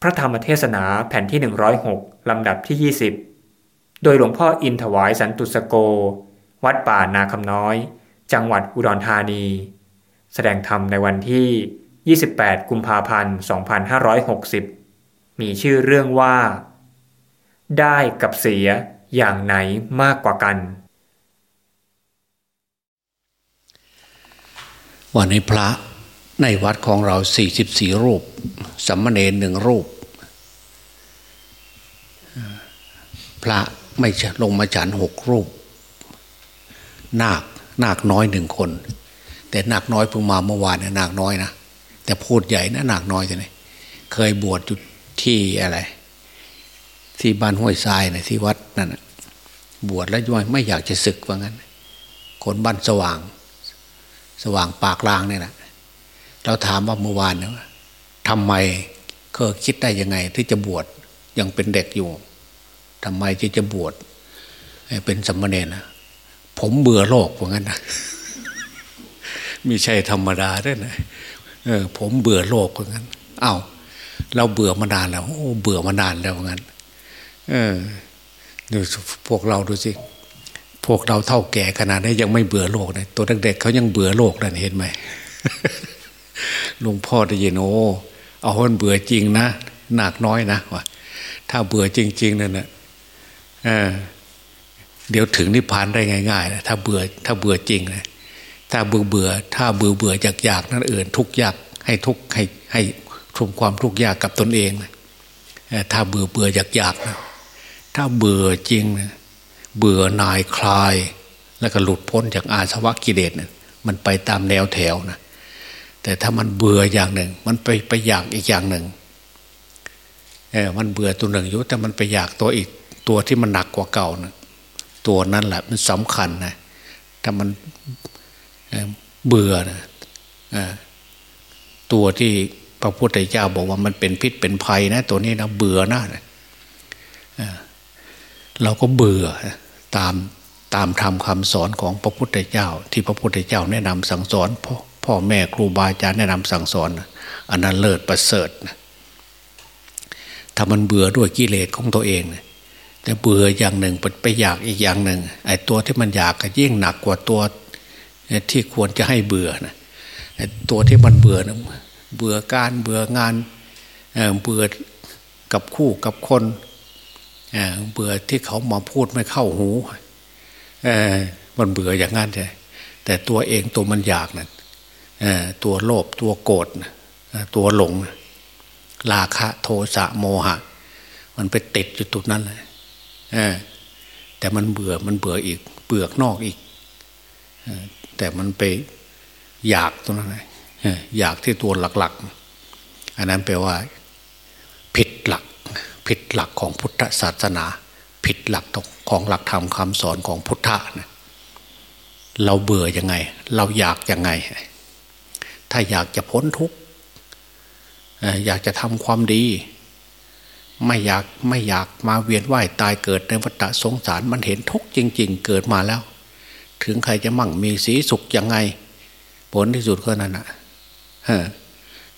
พระธรรมเทศนาแผ่นที่ 106 ลำดับที่ 20 โดยหลวงพ่ออินถวายสันตุสโก วัดป่านาคำน้อย จังหวัดอุดรธานี แสดงธรรมในวันที่ 28 กุมภาพันธ์ 2560 มีชื่อเรื่องว่า ได้กับเสียอย่างไหนมากกว่ากัน วันนี้พระ ในวัดของเรา44รูปสัมมเนรหนึ่งรูป พระไม่ลงมาฉันหกรูป นาคนาคน้อยหนึ่งคน แต่นาคน้อยเพิ่งมาเมื่อวานเนะนาคน้อยนะแต่พูดใหญ่นะนาคน้อยจะไหนเคยบวชจุดที่อะไร ที่บ้านห้วยทรายนะที่วัดนั่นนะบวชแล้วย่อยไม่อยากจะศึกว่างั้น คนบ้านสว่าง สว่างปากลางเนี่ยนะ เราถามว่าเมื่อวานเนี่ยทำไมก็คิดได้ยังไง ที่จะบวชยังเป็นเด็กอยู่ทำไมที่จะบวชเป็นสมณเณรนะผมเบื่อโลกว่างั้นนะม่ใช่ธรรมดาด้วยนะเออ ผมเบื่อโลกว่างั้น เอา้าเราเบื่อมานานแล้วโอ้เบื่อมานานแล้วว่างั้น เออดูพวกเราดูสิพวกเราเท่าแก่ขนาดนี้ยังไม่เบื่อโลกเลยตัวเด็กๆเขายังเบื่อโลกนั่นเห็นไหม หลวงพ่อได้ยินโอ้เอาคนเบื่อจริงนะหนักน้อยนะว่าถ้าเบื่อจริง ๆนั่นนะเเดี๋ยวถึงนิพพานได้ง่ายๆนะถ้าเบื่อถ้าเบื่อจริงนะถ้าเบื่อเบื่อ ถ้าเบื่อเบื่ออยากอยากนั่นเอื่นทุกยากให้ทุกให้ให้ทุมความทุกยากกับตนเองนะถ้าเบื่อเบื่ออยากอยากนะถ้าเบื่อจริงนะเบื่อนายคลาย แล้วก็หลุดพ้นจากอาสวะกิเลสนะมันไปตามแนวแถวนะ แต่ถ้ามันเบื่ออย่างหนึ่ง มันไปไปอยากอีกอย่างหนึ่งเออมันเบื่อตัวหนึ่งอยู่แต่มันไปอยากตัวอีกตัวที่มันหนักกว่าเก่านะตัวนั้นแหละมันสำคัญนะถ้ามันเบื่อนะตัวที่พระพุทธเจ้าบอกว่ามันเป็นพิษเป็นภัยนะ ตัวนี้นะเบื่อนะเราก็เบื่อตามตามธรรมคำสอนของพระพุทธเจ้า ที่พระพุทธเจ้าแนะนำสั่งสอนพ่อ พ่อแม่ครูบาอาจารย์แนะนำสั่งสอน อันนั้นเลิศประเสริฐถ้ามันเบื่อด้วยกิเลสของตัวเองแต่เบื่ออย่างหนึ่งไปอยากอีกอย่างหนึ่งไอ้ตัวที่มันอยากก็ยิ่งหนักกว่าตัวที่ควรจะให้เบื่อนะตัวที่มันเบื่อนะเบื่อการเบื่องานเบื่อกับคู่กับคนเบื่อที่เขามาพูดไม่เข้าหูมันเบื่ออย่างนั้นใช่แต่ตัวเองตัวมันอยากนะ่ะ ตัวโลภตัวโกรธตัวหลง ราคะโทสะโมหะ มันไปติดอยู่ตรงนั้นเลยแต่มันเบื่อมันเบื่ออีกเปลือกนอกอีกแต่มันไปอยากตรงนั้นอยากที่ตัวหลักๆ อันนั้นแปลว่า ผิดหลัก ผิดหลักของพุทธศาสนา ผิดหลักของหลักธรรมคำสอนของพุทธะนะเราเบื่อยังไง เราอยากยังไง ถ้าอยากจะพ้นทุกข์อยากจะทำความดี ไม่อยากไม่อยากมาเวียนว่ายตายเกิดในวัฏสงสารมันเห็นทุกข์จริง ๆ เกิดมาแล้ว ถึงใครจะมั่งมีสีสุขยังไง ผลที่สุดก็นั่นนะ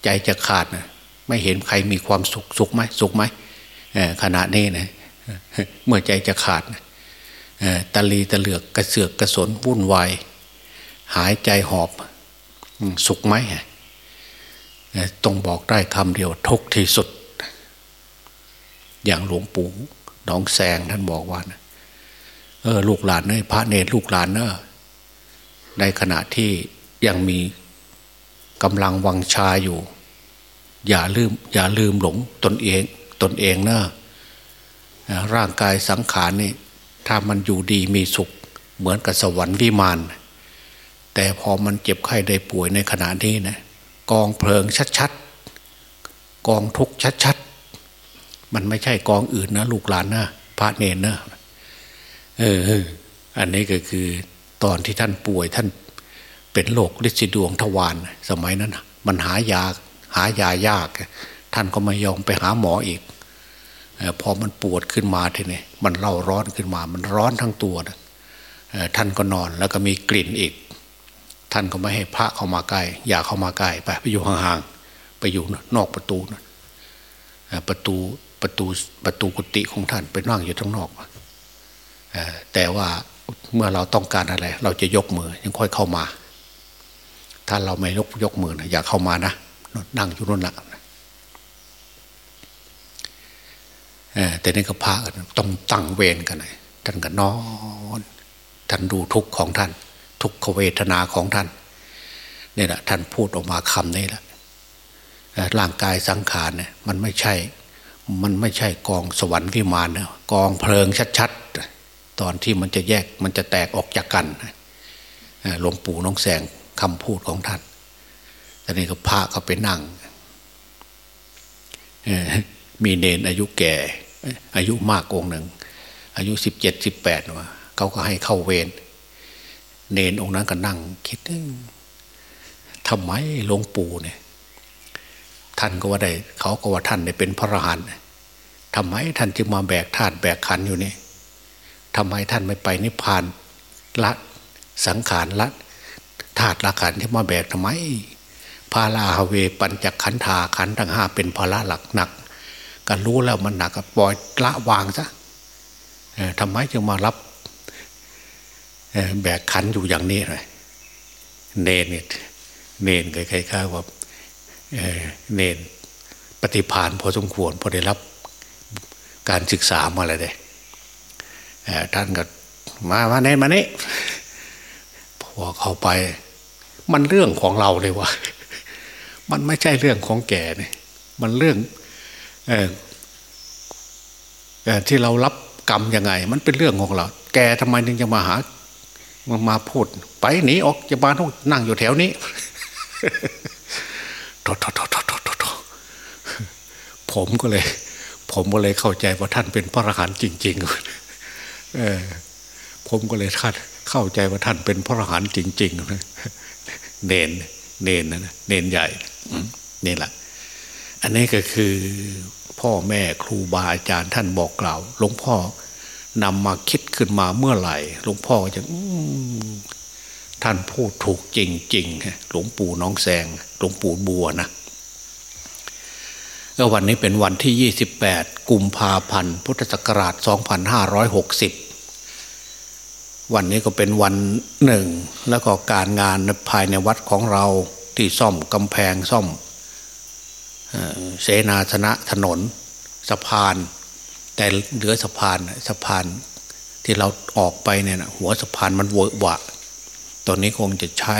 ใจจะขาดนะไม่เห็นใครมีความสุขสุขไหมสุขไหมขณะนี้นะเมื่อใจจะขาดนะตะลีตะเหลือกกระเสือกกระสนวุ่นวายหายใจหอบ สุขไหมต้องบอกได้คำเดียวทุกที่สุด อย่างหลวงปู่น้องแสงท่านบอกว่านะเออ ลูกหลานเนพระเนรลูกหลานเนอะในขณะที่ยังมีกำลังวังชาอยู่ อย่าลืม อย่าลืมหลงตนเอง ตนเองเนอะร่างกายสังขารนี่ถ้ามันอยู่ดีมีสุข เหมือนกับสวรรค์วิมาน แต่พอมันเจ็บไข้ได้ป่วยในขณะนี้นะกองเพลิงชัดๆ กองทุกข์ชัดๆ มันไม่ใช่กองอื่นนะ ลูกหลานนะพระเนนนะเออ อันนี้ก็คือตอนที่ท่านป่วยท่านเป็นโรคฤทธิ์ดวงทวารสมัยนั้นมันหายาหายายาก ท่านก็ไม่ยอมไปหาหมออีกพอมันปวดขึ้นมาทีนี้มันเล่าร้อนขึ้นมา มันร้อนทั้งตัวนะท่านก็นอนแล้วก็มีกลิ่นอีก ท่านก็ไม่ให้พระเข้ามาใกล้อย่าเข้ามาใกล้ไปไปอยู่ห่างๆไปอยู่นอกประตูประตูประตูประตูกุฏิของท่านไปนั่งอยู่ข้างนอกแต่ว่าเมื่อเราต้องการอะไร เราจะยกมือยังค่อยเข้ามา ถ้าเราไม่ยกยกมือนะอย่าเข้ามานะนั่งอยู่นั่นแหละแต่นี่ก็พระต้องตั้งเวรกันเลยท่านก็นอน ท่านดูทุกข์ของท่าน ทุกขเวทนาของท่านนี่แหละท่านพูดออกมาคำนี้แหละร่างกายสังขารเนี่ยมันไม่ใช่ มันไม่ใช่กองสวรรค์วิมานนะกองเพลิงชัดๆ ตอนที่มันจะแยกมันจะแตกออกจากกันหลวงปู่น้องแสงคำพูดของท่านแต่นี่ก็พระก็ไปนั่งมีเนนอายุแก่ อายุมากองหนึ่ง อายุสิบเจ็ดสิบแปดว่าเขาก็ให้เข้าเวร เนนองค์นั้นก็นั่ง คิดทำไมหลวงปู่เนี่ย ท่านก็ว่าได้เขาก็ว่าท่านเนี่ยเป็นพระอรหันต์ทำไมท่านจึงมาแบกธาตุแบกขันอยู่นี่ทำไมท่านไม่ไปนิพพานละสังขารละธาตุละขันที่มาแบกทำไมพาลาฮเวปัญจขันธาขันทั้งห้าเป็นภาระหลักหนักก็รู้แล้วมันหนักก็ปล่อยละวางซะทำไมจึงมารับ แบกขันอยู่อย่างนี้เลยเนนเนี่ยเนนคล้ายๆว่าเนนปฏิพานพอสมควรพอได้รับการศึกษามาอะไรเด้ท่านก็มามาเนนมานี่พอเข้าไป มันเรื่องของเราเลยว่ามันไม่ใช่เรื่องของแกเนี่ยมันเรื่องออที่เรารับกรรมยังไง มันเป็นเรื่องของเรา แกทำไมถึงจะมาหา มามาพูด ไปหนีออกจากบ้านต้องนั่งอยู่แถวนี้โทษโทษโทษโทษโทษผมก็เลย ผมก็เลยเข้าใจว่าท่านเป็นพระอรหันต์จริง ๆ เออ ผมก็เลยท่านเข้าใจว่าท่านเป็นพระอรหันต์จริงๆเนนเนนนะเนนใหญ่นี่แหละ อันนี้ก็คือพ่อแม่ครูบาอาจารย์ท่านบอกกล่าวหลวงพ่อ นำมาคิดขึ้นมาเมื่อไหร่หลวงพ่อจะท่านพูดถูกจริงๆหลวงปู่น้องแสงหลวงปู่บัวนะก็วันนี้เป็นวันที่ 28 กุมภาพันธ์ พุทธศักราช 2560 วันนี้ก็เป็นวันหนึ่ง แล้วก็การงานภายในวัดของเราที่ซ่อมกำแพงซ่อมเสนาสนะถนนสะพาน แต่เหลือสะพานสะพานที่เราออกไปเนี่ยหัวสะพานมันเวอะวะ ตอนนี้คงจะใช้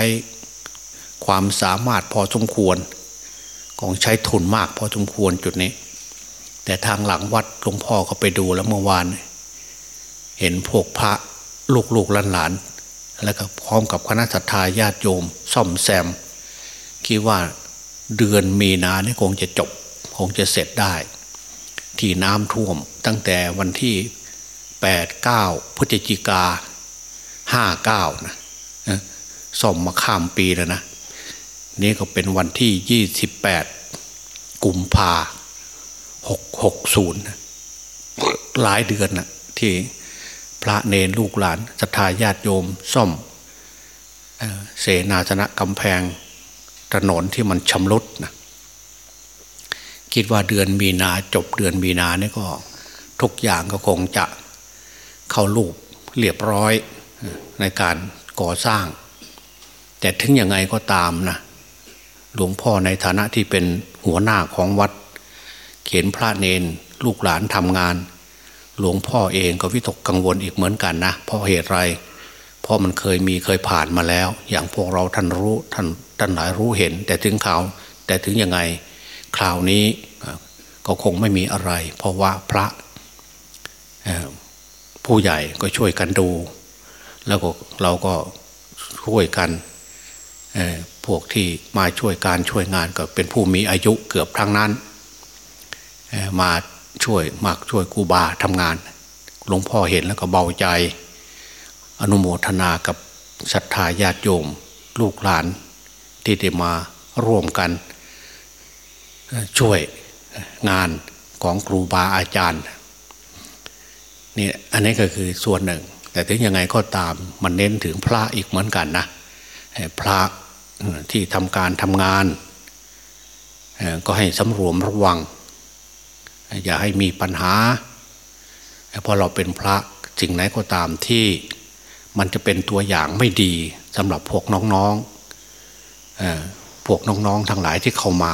ความสามารถพอสมควรคงใช้ทุนมากพอสมควรจุดนี้ แต่ทางหลังวัดหลวงพ่อก็ไปดูแล้วเมื่อวาน เห็นพวกพระลูกๆหลานแล้วก็พร้อมกับคณะสัตยาญาติโยม ซ่อมแซม คิดว่าเดือนมีนาเนี่ยคงจะจบ คงจะเสร็จได้ ที่น้ำท่วม ตั้งแต่วันที่แปดเก้าพฤศจิกาห้าเก้านะซ่อมมาข้ามปีแล้วนะ นี่ก็เป็นวันที่ยี่สิบแปดกุมภาหกหกศูนย์หลายเดือนนะที่พระเนรลูกหลานศรัทธาญาติโยมซ่อมเสนาสนะกำแพงถนนที่มันชำรุดนะ คิดว่าเดือนมีนาจบเดือนมีนาเนี่ยก็ ทุกอย่างก็คงจะเข้าลูกเรียบร้อยในการก่อสร้าง แต่ถึงยังไงก็ตามนะหลวงพ่อในฐานะที่เป็นหัวหน้าของวัด เขียนพระเนนลูกหลานทำงาน หลวงพ่อเองก็วิตกกังวลอีกเหมือนกันนะเพราะเหตุไรเพราะมันเคยมีเคยผ่านมาแล้ว อย่างพวกเราท่านรู้ท่านท่านหลายรู้เห็น แต่ถึงข่าวแต่ถึงยังไง คราวนี้ก็คงไม่มีอะไร เพราะว่าพระผู้ใหญ่ก็ช่วยกันดู แล้วก็เราก็ช่วยกันพวกที่มาช่วยการช่วยงานก็เป็นผู้มีอายุเกือบทั้งนั้น มาช่วยมากช่วยกูบาทำงาน หลวงพ่อเห็นแล้วก็เบาใจ อนุโมทนากับศรัทธาญาติโยม ลูกหลานที่ได้มาร่วมกัน ช่วยงานของครูบาอาจารย์นี่อันนี้ก็คือส่วนหนึ่ง แต่ถึงยังไงก็ตามมันเน้นถึงพระอีกเหมือนกันนะพระที่ทำการทำงาน ก็ให้สำรวมระวัง อย่าให้มีปัญหาเพราะเราเป็นพระสิ่งไหนก็ตามที่มันจะเป็นตัวอย่างไม่ดีสำหรับพวกน้องๆพวกน้องๆทั้งหลายที่เข้ามา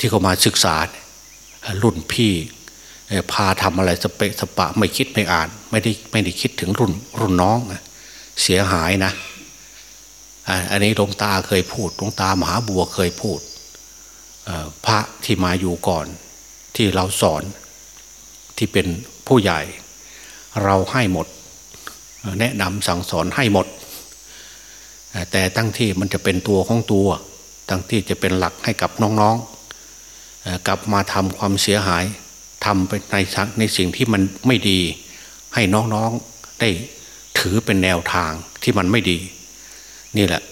ที่เขามาศึกษารุ่นพี่พาทำอะไรสเปะสปะไม่คิดไม่อ่าน ไม่ได้ไม่ได้คิดถึงรุ่นรุ่นน้องเสียหายนะ อันนี้หลวงตาเคยพูดหลวงตามหาบัวเคยพูดพระที่มาอยู่ก่อนที่เราสอนที่เป็นผู้ใหญ่ เราให้หมด แนะนำสั่งสอนให้หมด แต่ตั้งที่มันจะเป็นตัวของตัว ตั้งที่จะเป็นหลักให้กับน้องๆ กลับมาทำความเสียหายทำไปในในสิ่งที่มันไม่ดี ให้น้องๆได้ถือเป็นแนวทางที่มันไม่ดี นี่แหละ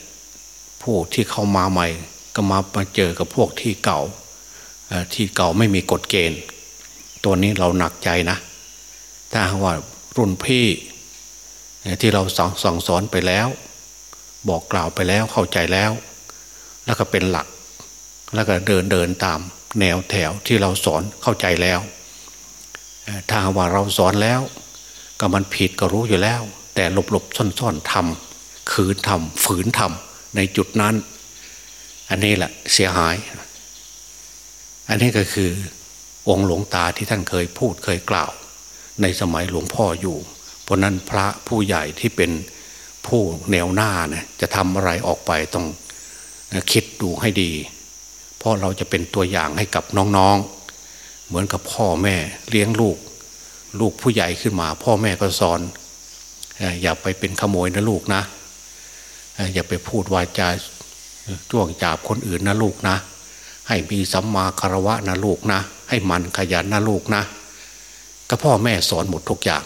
ผู้ที่เข้ามาใหม่ ก็มามาเจอกับพวกที่เก่าที่เก่าไม่มีกฎเกณฑ์ ตัวนี้เราหนักใจนะ ถ้าว่ารุ่นพี่ที่เราสอนสั่งสอนไปแล้ว บอกกล่าวไปแล้วเข้าใจแล้ว แล้วก็เป็นหลัก แล้วก็เดินเดินตาม แนวแถวที่เราสอนเข้าใจแล้ว ถ้าว่าเราสอนแล้ว ก็มันผิดก็รู้อยู่แล้ว แต่หลบหลบซ่อนซ่อนทำขืนทำฝืนทำในจุดนั้น อันนี้แหละเสียหาย อันนี้ก็คือองค์หลวงตาที่ท่านเคยพูดเคยกล่าว ในสมัยหลวงพ่ออยู่ เพราะนั้นพระผู้ใหญ่ที่เป็นผู้แนวหน้าเนี่ยจะทำอะไรออกไปต้องคิดดูให้ดี เพราะเราจะเป็นตัวอย่างให้กับน้องๆ เหมือนกับพ่อแม่เลี้ยงลูก ลูกผู้ใหญ่ขึ้นมา พ่อแม่ก็สอน อย่าไปเป็นขโมยนะลูกนะ อย่าไปพูดวาจาจ้วงจาบคนอื่นนะลูกนะ ให้มีสัมมาคารวะนะลูกนะ ให้มันขยันนะลูกนะ ก็พ่อแม่สอนหมดทุกอย่าง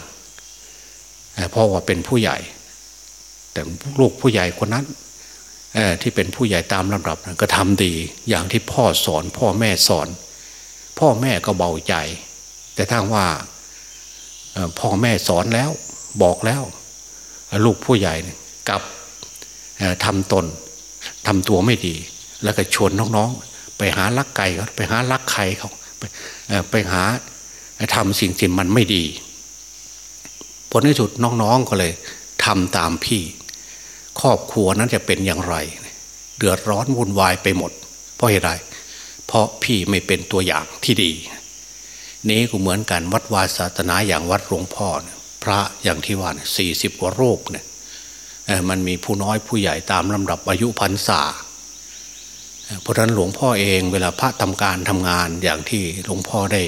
พ่อว่าเป็นผู้ใหญ่ แต่ลูกผู้ใหญ่คนนั้น ที่เป็นผู้ใหญ่ตามลำดับก็ทำดีอย่างที่พ่อสอน พ่อแม่สอน พ่อแม่ก็เบาใจ แต่ถ้าว่าพ่อแม่สอนแล้วบอกแล้ว ลูกผู้ใหญ่กับทำตนทำตัวไม่ดี แล้วก็ชวนน้องๆ ไปหาลักไก่เขาไปหาลักไข่เขาไปไปหาทำสิ่งที่มันไม่ดีผลในสุดน้องๆก็เลยทำตามพี่ ครอบครัวนั้นจะเป็นอย่างไร เดือดร้อนวุ่นวายไปหมด เพราะเหตุใดเพราะพี่ไม่เป็นตัวอย่างที่ดี นี้ก็เหมือนกันวัดวาศาสนาอย่างวัดหลวงพ่อพระอย่างที่ว่าสี่สิบกว่าโรคเนี่ยมันมีผู้น้อยผู้ใหญ่ตามลำดับอายุพรรษาเพราะฉะนั้นหลวงพ่อเองเวลาพระทำการทำงานอย่างที่หลวงพ่อได้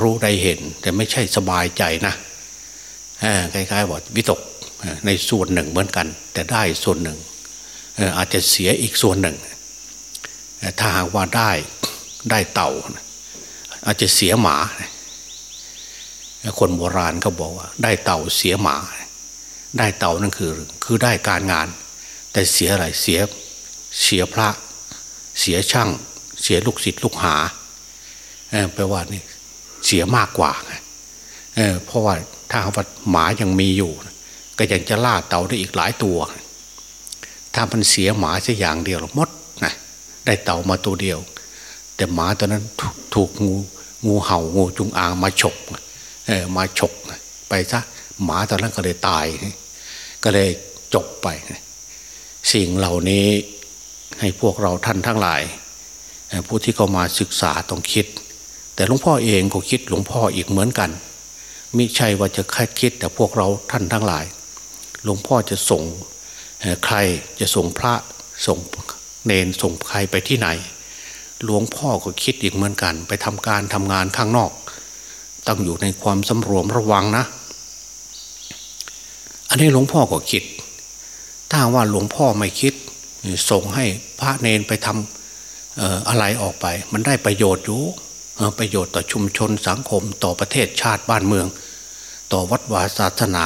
รู้ได้เห็น แต่ไม่ใช่สบายใจนะคล้ายๆว่าวิตก ในส่วนหนึ่งเหมือนกัน แต่ได้ส่วนหนึ่ง อาจจะเสียอีกส่วนหนึ่ง ถ้าหากว่าได้ได้เต่า อาจจะเสียหมา คนโบราณเขาบอกว่า ได้เต่าเสียหมา ได้เต่านั่นคือคือได้การงาน แต่เสียอะไรเสียเสียพระ เสียช่าง เสียลูกศิษย์ลูกหาแปลว่านี่เสียมากกว่าเพราะว่าถ้าว่าหมายังมีอยู่ ก็ยังจะล่าเต่าได้อีกหลายตัว ถ้ามันเสียหมาสักอย่างเดียวหมดนะได้เต่ามาตัวเดียว แต่หมาตัวนั้นถูกงูงูเห่างูจุงอางมาฉกเออมาฉกไปซะหมาตอนนั้นก็เลยตาย ก็เลยจบไป สิ่งเหล่านี้ให้พวกเราท่านทั้งหลาย ผู้ที่เข้ามาศึกษาต้องคิด แต่หลวงพ่อเองก็คิดหลวงพ่ออีกเหมือนกันมิใช่ว่าจะค่คิดแต่พวกเราท่านทั้งหลาย หลวงพ่อจะส่งใครจะส่งพระส่งเนนส่งใครไปที่ไหน หลวงพ่อก็คิดอีกเหมือนกัน ไปทำการทำงานข้างนอก ต้องอยู่ในความสำรวมระวังนะ อันนี้หลวงพ่อก็คิด ถ้าว่าหลวงพ่อไม่คิด ส่งให้พระเนนไปทำอะไรออกไป มันได้ประโยชน์อยู่ประโยชน์ต่อชุมชนสังคมต่อประเทศชาติบ้านเมือง ต่อวัดวาศาสนา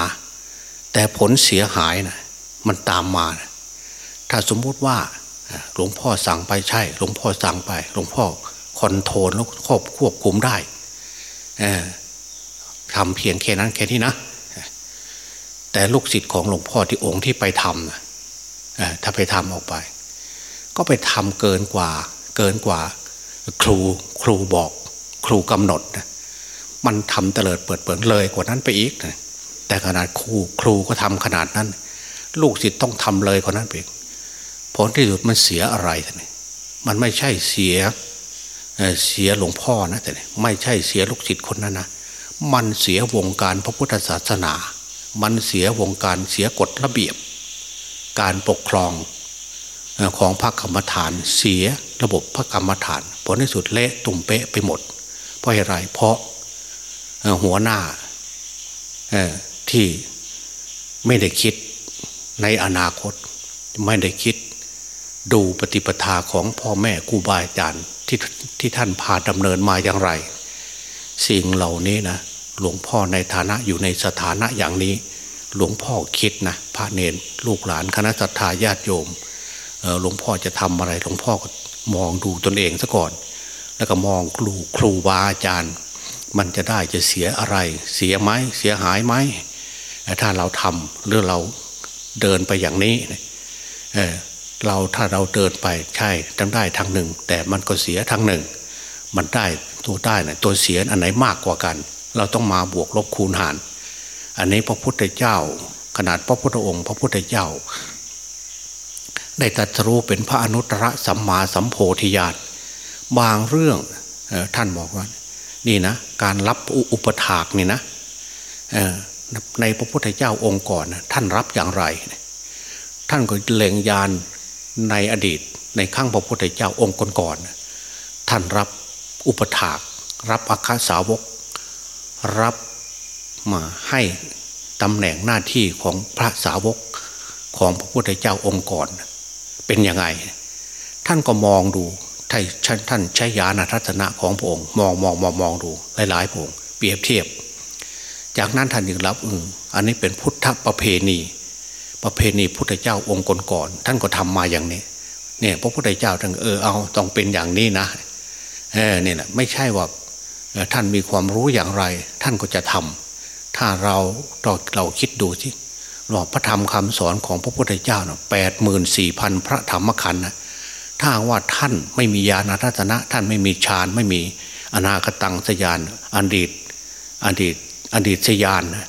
แต่ผลเสียหายนะมันตามมานะถ้าสมมุติว่าหลวงพ่อสั่งไปใช่ หลวงพ่อสั่งไป หลวงพ่อคอนโทรลแล้วควบควบคุมได้ทำเพียงแค่นั้นแค่นี้นะ แต่ลูกศิษย์ของหลวงพ่อที่องค์ที่ไปทำนะถ้าไปทำออกไป ก็ไปทำเกินกว่า เกินกว่า ครูครูบอก ครูกำหนดนะมันทำเตลิดเปิดเปิดเลยกว่านั้นไปอีกนะ แต่ขนาดครูครูก็ทำขนาดนั้น ลูกศิษย์ต้องทำเลยกว่านั้นไปอีกผลที่สุดมันเสียอะไรท่านมันไม่ใช่เสียเสียหลวงพ่อนะแต่ไม่ใช่เสียลูกศิษย์คนนั้นนะมันเสียวงการพระพุทธศาสนา มันเสียวงการเสียกฎระเบียบ การปกครองของพระกรรมฐานเสียระบบพระกรรมฐานผลที่สุดเละตุ่มเป๊ะไปหมด เพราะอะไรเพราะหัวหน้า ที่ไม่ได้คิดในอนาคต ไม่ได้คิดดูปฏิปทาของพ่อแม่ครูบาอาจารย์ที่ที่ท่านพาดำเนินมาอย่างไร สิ่งเหล่านี้นะหลวงพ่อในฐานะอยู่ในสถานะอย่างนี้ หลวงพ่อคิดนะพระเนรลูกหลานคณะสัตยาญาติโยมหลวงพ่อจะทำอะไรหลวงพ่อก็มองดูตนเองซะก่อน แล้วก็มองครูครูบาอาจารย์ มันจะได้จะเสียอะไร เสียไหมเสียหายไหม ถ้าเราทำหรือเราเดินไปอย่างนี้เเราถ้าเราเดินไปใช่ทั้งได้ทางหนึ่ง แต่มันก็เสียทางหนึ่ง มันได้ตัวได้นะตัวเสียอันไหนมากกว่ากัน เราต้องมาบวกลบคูณหาร อันนี้พระพุทธเจ้า ขนาดพระพุทธองค์ พระพุทธเจ้า ได้ตรัสรู้เป็นพระอนุตตรสัมมาสัมโพธิญาณบางเรื่องท่านบอกว่า นี่นะ การรับอุปถากนี่นะ ในพระพุทธเจ้าองค์ก่อนท่านรับอย่างไร ท่านก็เล็งยานในอดีตในข้างพระพุทธเจ้าองค์ก่อนๆท่านรับอุปถากรับอาคาสาวก รับมาให้ตำแหน่งหน้าที่ของพระสาวกของพระพุทธเจ้าองค์ก่อน เป็นยังไง ท่านก็มองดูท่านท่านใช้ยาณทัศนะของพระองค์ มองมองมองมองดูหลายๆพระองค์เปรียบเทียบ จากนั้นท่านยังรับอืออันนี้เป็นพุทธประเพณี ประเพณีพุทธเจ้าองค์ก่อนๆท่านก็ทำมาอย่างนี้ เนี่ยพระพุทธเจ้าท่านเออเอาต้องเป็นอย่างนี้นะเออเนี่ยนะไม่ใช่ว่าท่านมีความรู้อย่างไร ท่านก็จะทำถ้าเราเราเราคิดดูสิว่าพระธรรมคำสอนของพระพุทธเจ้าเนาะแปดหมื่นสี่พันพระธรรมขันธ์นะถ้าว่าท่านไม่มีญาณทัศนะ ท่านไม่มีฌานไม่มีอนาคตังสยานอดีตอดีต อดีตยานนะ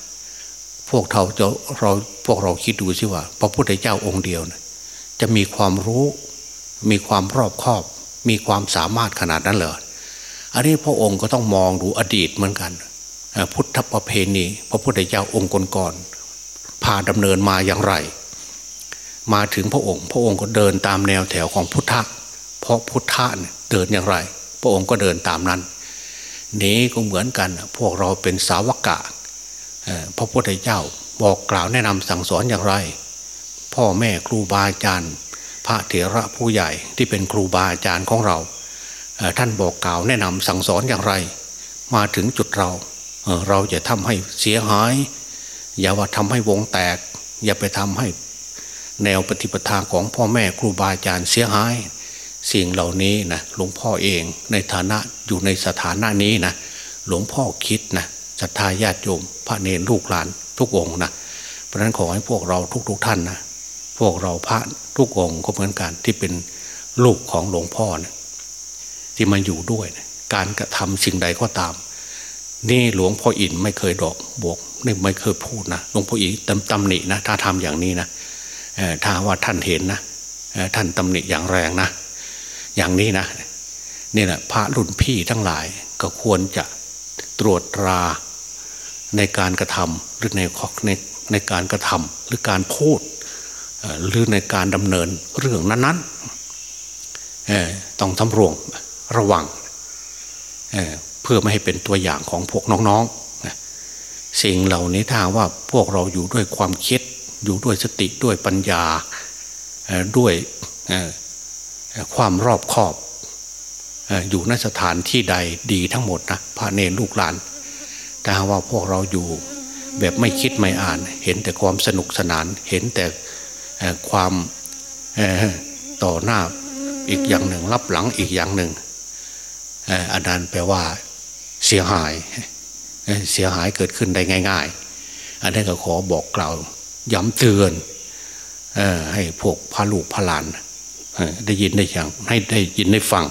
พวกเราจะเราพวกเราคิดดูสิว่า พระพุทธเจ้าองค์เดียวนะจะมีความรู้ มีความรอบคอบ มีความสามารถขนาดนั้นเลยอันนี้พระองค์ก็ต้องมองดูอดีตเหมือนกันพุทธประเพณี พระพุทธเจ้าองค์ก่อนๆพาดำเนินมาอย่างไร มาถึงพระองค์ พระองค์ก็เดินตามแนวแถวของพุทธะเพราะพุทธะเดินอย่างไร พระองค์ก็เดินตามนั้น นี้ก็เหมือนกัน พวกเราเป็นสาวกะพระพุทธเจ้าบอกกล่าวแนะนำสั่งสอนอย่างไร พ่อแม่ครูบาอาจารย์ พระเถระผู้ใหญ่ที่เป็นครูบาอาจารย์ของเรา ท่านบอกกล่าวแนะนำสั่งสอนอย่างไร มาถึงจุดเราเราจะทำให้เสียหาย อย่าว่าทำให้วงแตก อย่าไปทำให้แนวปฏิปทาของพ่อแม่ครูบาอาจารย์เสียหาย สิ่งเหล่านี้นะหลวงพ่อเองในฐานะอยู่ในสถานะนี้นะหลวงพ่อคิดนะศรัทธาญาติโยม พระเนรลูกหลานทุกองนะเพราะนั้นขอให้พวกเราทุกๆทท่านนะพวกเราพระทุกองก็เหมือนกันที่เป็นลูกของหลวงพ่อนะที่มาอยู่ด้วยนะการกระทำสิ่งใดก็ตาม นี่หลวงพ่ออินไม่เคยดอกบวกนี่ไม่เคยพูดนะหลวงพ่ออีตำตำหนินะถ้าทำอย่างนี้นะถ้าว่าท่านเห็นนะท่านตำหนิอย่างแรงนะ อย่างนี้นะนี่แหละพระรุ่นพี่ทั้งหลายก็ควรจะตรวจตราในการกระทำหรือในในในการกระทำหรือการพูดหรือในการดำเนินเรื่องนั้นๆต้องทำรวงระวังเพื่อไม่ให้เป็นตัวอย่างของพวกน้องๆสิ่งเหล่านี้ถ้าว่าพวกเราอยู่ด้วยความคิดอยู่ด้วยสติด้วยปัญญาด้วย ความรอบคอบ อยู่ในสถานที่ใดดีทั้งหมดนะพระเนรลูกหลานแต่ว่าพวกเราอยู่แบบไม่คิดไม่อ่าน เห็นแต่ความสนุกสนาน เห็นแต่ความต่อหน้าอีกอย่างหนึ่ง รับหลังอีกอย่างหนึ่งอันนั้นแปลว่าเสียหาย เสียหายเกิดขึ้นได้ง่าย ๆ อันนี้ก็ขอบอกกล่าวย้ำเตือนให้พวกพาลูกพาหลาน ได้ยินได้อย่างให้ได้ยินได้ฟัง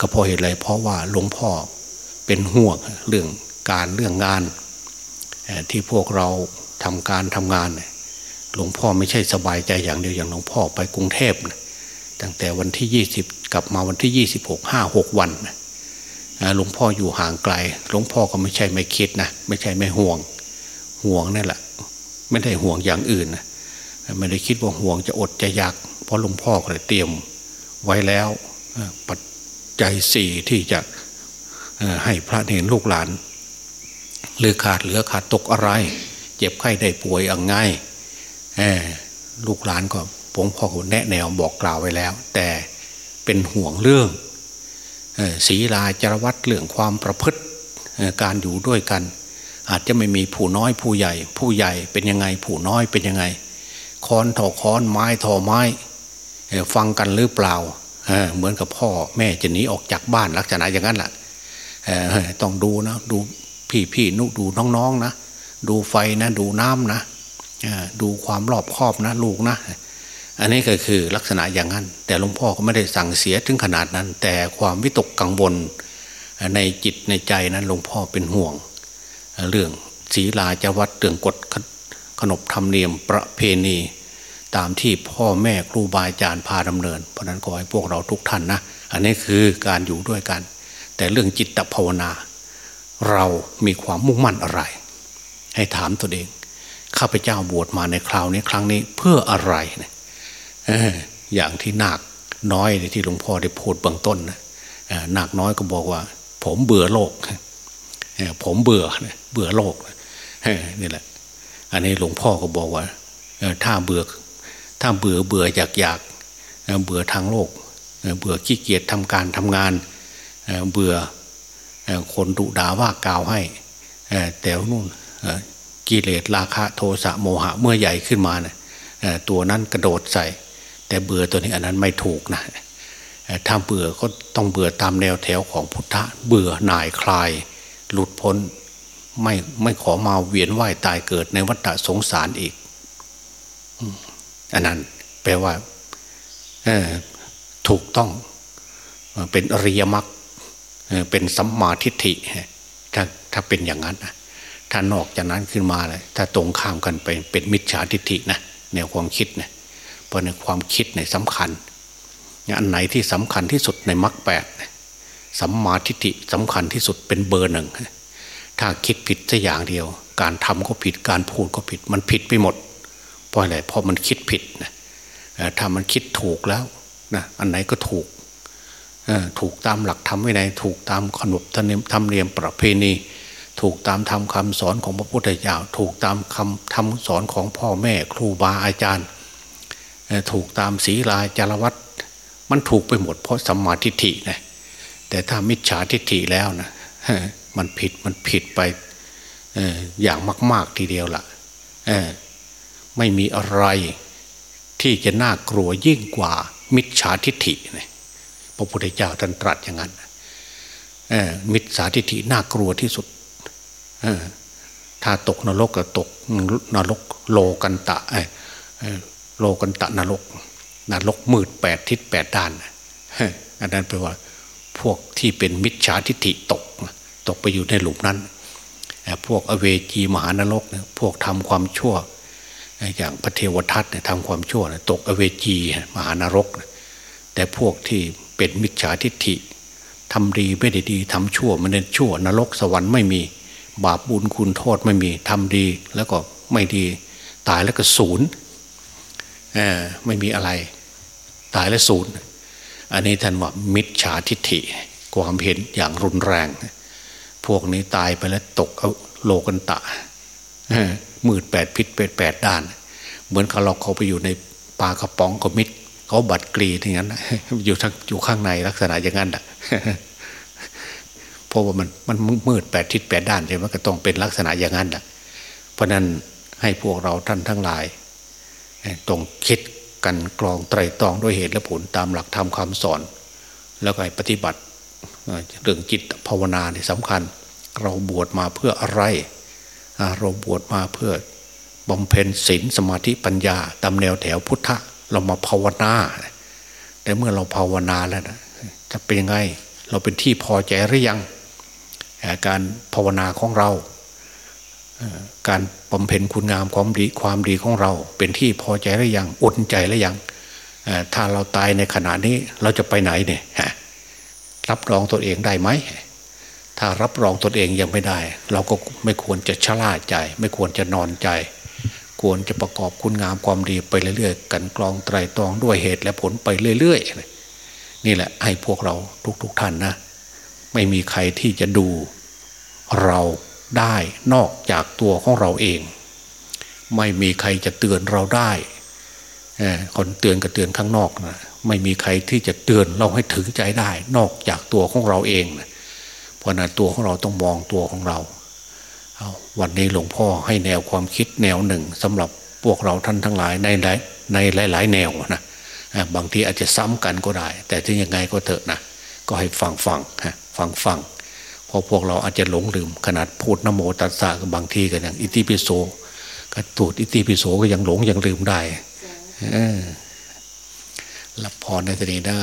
ก็เพราะเหตุไรเพราะว่าหลวงพ่อเป็นห่วงเรื่องการเรื่องงาน ที่พวกเราทำการทำงาน หลวงพ่อไม่ใช่สบายใจอย่างเดียวอย่างหลวงพ่อไปกรุงเทพตั้งแต่วันที่ยี่สิบกลับมาวันที่ยี่สิบหกห้าหกวันหลวงพ่ออยู่ห่างไกล หลวงพ่อก็ไม่ใช่ไม่คิดนะไม่ใช่ไม่ห่วงห่วงนั่นแหละ ไม่ได้ห่วงอย่างอื่นนะไม่ได้คิดว่าห่วงจะอดจะอยาก เพราะหลวงพ่อก็เลยเตรียมไว้แล้วปัจจัยสี่ที่จะให้พระเนรลูกหลาน หรือขาดเหลือขาดตกอะไร เจ็บไข้ได้ป่วยอย่างไงลูกหลานก็ผมพ่อก็แนะแนวบอกกล่าวไว้แล้ว แต่เป็นห่วงเรื่องศีลาจารวัตเรื่องความประพฤติการอยู่ด้วยกัน อาจจะไม่มีผู้น้อยผู้ใหญ่ ผู้ใหญ่เป็นยังไง ผู้น้อยเป็นยังไงค้อนทอค้อนไม้ทอไม้ ฟังกันหรือเปล่าเหมือนกับพ่อแม่จะหนีออกจากบ้านลักษณะอย่างนั้นแหละต้องดูนะดูพี่พี่นุดูน้องๆนะดูไฟนะดูน้ำนะดูความรอบคอบนะลูกนะอันนี้ก็คือลักษณะอย่างนั้น แต่หลวงพ่อก็ไม่ได้สั่งเสียถึงขนาดนั้น แต่ความวิตกกังวลในจิตในใจนั้นหลวงพ่อเป็นห่วง เรื่องศีลาจวัดเรื่องกฎขนบธรรมเนียมประเพณี ตามที่พ่อแม่ครูบาอาจารย์พาดำเนิน เพราะนั้นขอให้พวกเราทุกท่านนะ อันนี้คือการอยู่ด้วยกัน แต่เรื่องจิตภาวนา เรามีความมุ่งมั่นอะไร ให้ถามตัวเองข้าพเจ้าบวชมาในคราวนี้ครั้งนี้เพื่ออะไรเนี่ยอย่างที่นาคน้อยที่หลวงพ่อได้พูดเบื้องต้นนะนาคน้อยก็บอกว่า ผมเบื่อโลกผมเบื่อเบื่อโลกนี่แหละ อันนี้หลวงพ่อก็บอกว่าถ้าเบื่อ ถ้าเบื่อเบื่ออยากอยากเบื่อทางโลก เบื่อขี้เกียจทำการทำงาน เบื่อคนดุด่าว่ากล่าวให้ แต่นู่นกิเลสราคะโทสะโมหะเมื่อใหญ่ขึ้นมาเนะี่ยตัวนั้นกระโดดใส่ แต่เบื่อตัวนี้อันนั้นไม่ถูกนะถ้าเบื่อก็ต้องเบื่อตามแนวแถวของพุทธะเบื่อหน่ายคลาย หลุดพ้นไม่ไม่ขอมาเวียนว่ายตายเกิดในวัฏสงสารอีก อันนั้น แปลว่าถูกต้องเป็นอริยมรรคเป็นสัมมาทิฏฐิถ้าถ้าเป็นอย่างนั้นนะถ้านอกจากนั้นขึ้นมาเลยถ้าตรงข้ามกันไปเป็นมิจฉาทิฏฐินะแนวความคิดเนี่ยเพราะในความคิดในสำคัญอันไหนที่สำคัญที่สุดในมรรคแปดสัมมาทิฏฐิสำคัญที่สุดเป็นเบอร์หนึ่งถ้าคิดผิดสัอย่างเดียว การทำก็ผิดการพูดก็ผิดมันผิดไปหมด เพราะอะไรเพราะมันคิดผิดนะถ้ามันคิดถูกแล้วนะอันไหนก็ถูกถูกตามหลักธรรมวินัยถูกตามขนบธรรมเนียมประเพณี ถูกตามทำคำสอนของพระพุทธเจ้าถูกตามคำทำสอนของพ่อแม่ครูบาอาจารย์ ถูกตามศีลาจารวัตมันถูกไปหมดเพราะสัมมาทิฏฐินะแต่ถ้ามิจฉาทิฏฐิแล้วนะมันผิดมันผิดไปอย่างมาก ๆทีเดียวละ่ะ ไม่มีอะไรที่จะน่ากลัวยิ่งกว่ามิจฉาทิฏฐินะพระพุทธเจ้าท่านตรัสอย่างนั้นมิจฉาทิฏฐิน่ากลัวที่สุดถ้าตกนรกก็ตกนรกโลกันตะโลกันตะนรกนรกมืดแปดทิศแปดด้านอันนั้นแปลว่าพวกที่เป็นมิจฉาทิฏฐิตก ตกไปอยู่ในหลุมนั้นพวกอเวจีมหานรกพวกทำความชั่ว อย่างพระเทวทัตทำความชั่วตกอเวจีมหานรก แต่พวกที่เป็นมิจฉาทิฏฐิทำดีไม่ได้ดีทำชั่วมันเป็นชั่วนรกสวรรค์ไม่มี บาปบุญคุณโทษไม่มีทำดีแล้วก็ไม่ดี ตายแล้วก็ศูนย์ไม่มีอะไร ตายแล้วศูนย์อันนี้ท่านว่ามิจฉาทิฏฐิความเห็นอย่างรุนแรง พวกนี้ตายไปแล้วตกเอาโลกันตะ มืดแปดพิษเป็ดแปดด้าน เหมือนกับเราเขาไปอยู่ในปลากระป๋องก็มิดเขาบัดกรีทั้งนั้นอยู่ทั้งอยู่ข้างในลักษณะอย่างนั้นอะเพราะว่ามันมันมืดแปดทิศแปดด้านใช่ไหมก็ต้องเป็นลักษณะอย่างนั้นแหละเพราะนั้นให้พวกเราท่านทั้งหลายต้องคิดกันกรองไตรตรองด้วยเหตุและผลตามหลักธรรมคำสอน แล้วก็ปฏิบัติเรื่องจิตภาวนาเนี่ยสำคัญ เราบวชมาเพื่ออะไร เราบวชมาเพื่อบำเพ็ญศีลสมาธิปัญญาตามแนวแถวพุทธะ เรามาภาวนาแต่เมื่อเราภาวนาแล้วนะจะเป็นยังไง เราเป็นที่พอใจหรือยังการภาวนาของเรา การบำเพ็ญคุณงามความดีความดีของเรา เป็นที่พอใจหรือยังอุ่นใจหรือยังถ้าเราตายในขณะนี้เราจะไปไหนเนี่ยรับรองตัวเองได้ไหม ถ้ารับรองตนเองยังไม่ได้ เราก็ไม่ควรจะชะล่าใจ ไม่ควรจะนอนใจ ควรจะประกอบคุณงามความดีไปเรื่อยๆ กันกรองไตรตรองด้วยเหตุและผลไปเรื่อยๆ นี่แหละให้พวกเราทุกๆท่านนะ ไม่มีใครที่จะดูเราได้นอกจากตัวของเราเอง ไม่มีใครจะเตือนเราได้คนเตือนก็เตือนข้างนอกนะไม่มีใครที่จะเตือนเราให้ถึงใจได้ นอกจากตัวของเราเองนะ เพราะนั้นตัวของเราต้องมองตัวของเราวันนี้หลวงพ่อให้แนวความคิดแนวหนึ่งสำหรับพวกเราท่านทั้งหลายในหลายในหลาย ๆ แนวนะบางทีอาจจะซ้ำกันก็ได้ แต่ถึงยังไงก็เถอะนะก็ให้ฟังฟังฮะฟังฟังพอพวกเราอาจจะหลงลืมขนาดพูดนโมตัสสะกับางทีกันอย่างอิติปิโสก็ตูดอิติปิโสก็ยังหลงยังลืมได้รับพรในทีนี้เด้อ